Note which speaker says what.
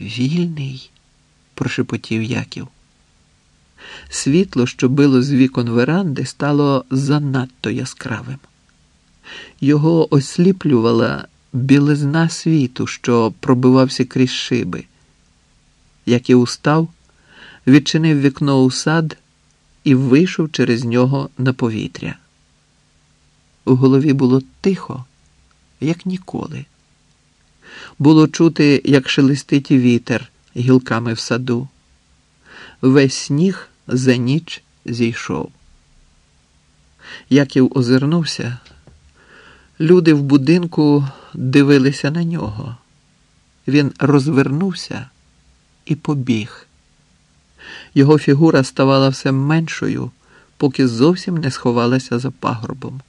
Speaker 1: Вільний, прошепотів Яків. Світло, що било з вікон веранди, стало занадто яскравим. Його осліплювала білизна світу, що пробивався крізь шиби. Яків устав, відчинив вікно у сад і вийшов через нього на повітря. У голові було тихо, як ніколи. Було чути, як шелестить вітер гілками в саду. Весь сніг за ніч зійшов. Яків озирнувся. Люди в будинку дивилися на нього. Він розвернувся і побіг. Його фігура ставала все меншою, поки зовсім не сховалася за пагорбом.